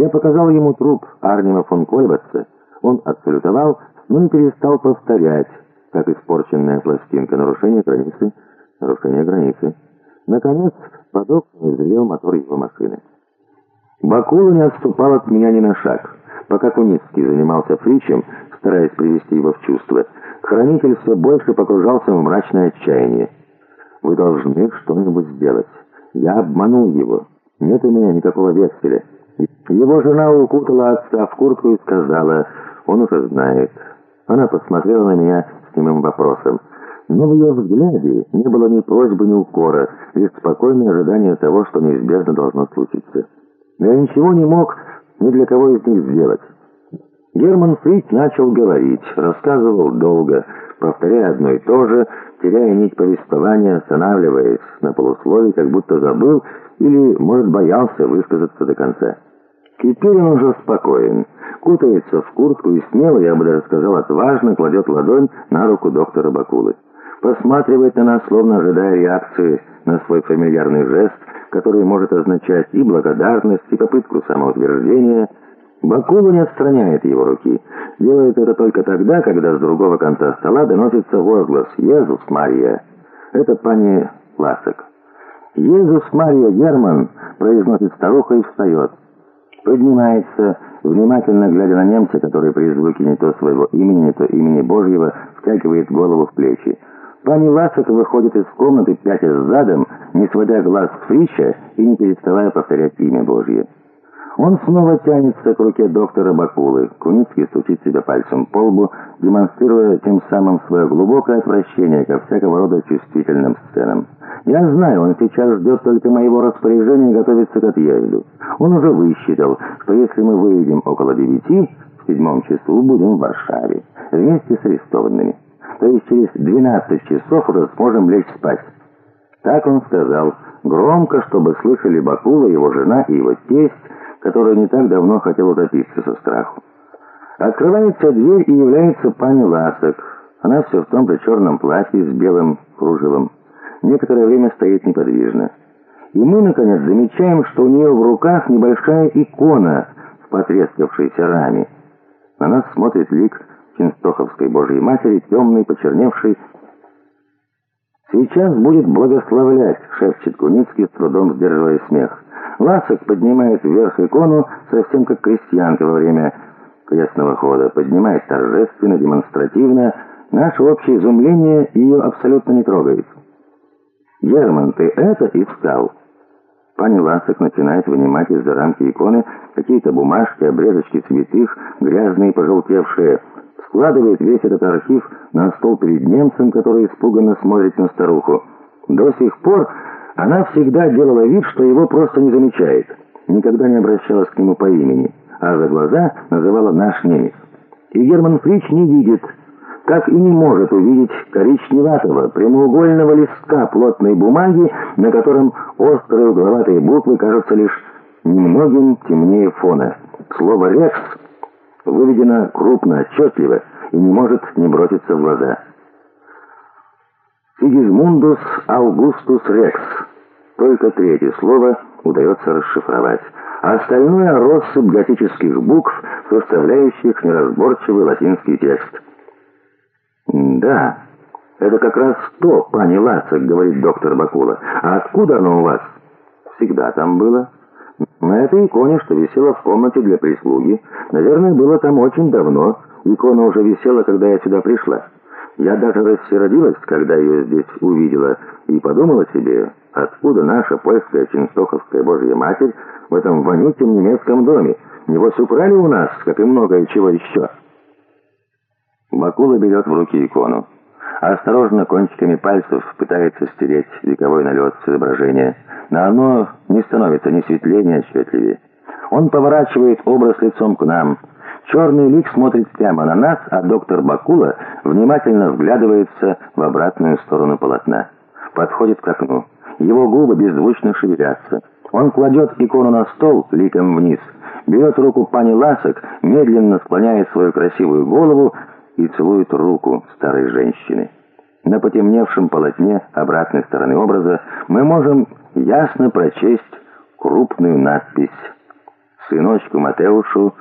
Я показал ему труп Арнима фон Кольбатца. Он отсалютовал, но не перестал повторять, как испорченная пластинка, нарушение границы, нарушение границы. Наконец, подох и взревел мотор его машины. Бакула не отступал от меня ни на шаг. Пока Куницкий занимался фричем, стараясь привести его в чувство, хранитель все больше погружался в мрачное отчаяние. «Вы должны что-нибудь сделать. Я обманул его. Нет у меня никакого векселя». Его жена укутала отца в куртку и сказала, он уже знает. Она посмотрела на меня с немым вопросом. Но в ее взгляде не было ни просьбы, ни укора, лишь спокойное ожидание того, что неизбежно должно случиться. Я ничего не мог ни для кого из них сделать. Герман Фрид начал говорить, рассказывал долго, повторяя одно и то же, теряя нить повествования, останавливаясь на полусловии, как будто забыл или, может, боялся высказаться до конца. Теперь он уже спокоен, кутается в куртку и смело, я бы даже сказал, отважно кладет ладонь на руку доктора Бакулы. Посматривает на нас, словно ожидая реакции на свой фамильярный жест, который может означать и благодарность, и попытку самоутверждения. Бакула не отстраняет его руки. Делает это только тогда, когда с другого конца стола доносится возглас «Езус Мария». Это пани Ласок. «Езус Мария Герман», произносит старуха и встает поднимается, внимательно глядя на немца, который при звуке не то своего имени, не то имени Божьего, втягивает голову в плечи. Пани Ласок выходит из комнаты, пятясь задом, не сводя глаз с Фрича и не переставая повторять имя Божье. Он снова тянется к руке доктора Бакулы. Куницкий стучит себя пальцем по лбу, демонстрируя тем самым свое глубокое отвращение ко всякого рода чувствительным сценам. Я знаю, он сейчас ждет только моего распоряжения и готовится к отъезду. Он уже высчитал, что если мы выйдем около девяти, в седьмом часу будем в Варшаве, вместе с арестованными. То есть через двенадцать часов уже сможем лечь спать. Так он сказал, громко, чтобы слышали Бакула, его жена и его тесть, который не так давно хотел утопиться со страху. Открывается дверь и является пани Ласок. Она все в том же черном платье с белым кружевом. Некоторое время стоит неподвижно. И мы, наконец, замечаем, что у нее в руках небольшая икона в потрескавшейся раме. На нас смотрит лик Чинстоховской Божьей Матери, темный, почерневший. «Сейчас будет благословлять», — шепчет Куницкий, с трудом сдерживая смех. Ласок поднимает вверх икону, совсем как крестьянка во время крестного хода. Поднимает торжественно, демонстративно. Наше общее изумление ее абсолютно не трогает. «Герман, ты это искал?» Пани Ласок начинает вынимать из-за рамки иконы какие-то бумажки, обрезочки святых, грязные, пожелтевшие. Складывает весь этот архив на стол перед немцем, который испуганно смотрит на старуху. До сих пор она всегда делала вид, что его просто не замечает. Никогда не обращалась к нему по имени, а за глаза называла «наш немец». И Герман Фрич не видит, как и не может увидеть коричневатого, прямоугольного листка плотной бумаги, на котором острые угловатые буквы кажутся лишь немногим темнее фона. Слово «рекс» выведено крупно, отчетливо и не может не броситься в глаза. Сигизмундус Аугустус Рекс. Только третье слово удается расшифровать, а остальное — россыпь готических букв, составляющих неразборчивый латинский текст. «Да, это как раз то, пани Лацак», — говорит доктор Бакула. «А откуда оно у вас?» «Всегда там было». «На этой иконе, что висела в комнате для прислуги, наверное, было там очень давно. Икона уже висела, когда я сюда пришла». Я даже рассердилась, когда ее здесь увидела, и подумала себе, откуда наша польская Ченстоховская Божья Матерь в этом вонючем немецком доме. Небось украли у нас, как и многое чего еще. Бакула берет в руки икону. Осторожно кончиками пальцев пытается стереть вековой налет с изображения. Но оно не становится ни светлее, ни отчетливее. Он поворачивает образ лицом к нам – Черный лик смотрит прямо на нас, а доктор Бакула внимательно вглядывается в обратную сторону полотна. Подходит к окну. Его губы беззвучно шевелятся. Он кладет икону на стол, ликом вниз, берет руку пани Ласок, медленно склоняет свою красивую голову и целует руку старой женщины. На потемневшем полотне обратной стороны образа мы можем ясно прочесть крупную надпись сыночку Матеушу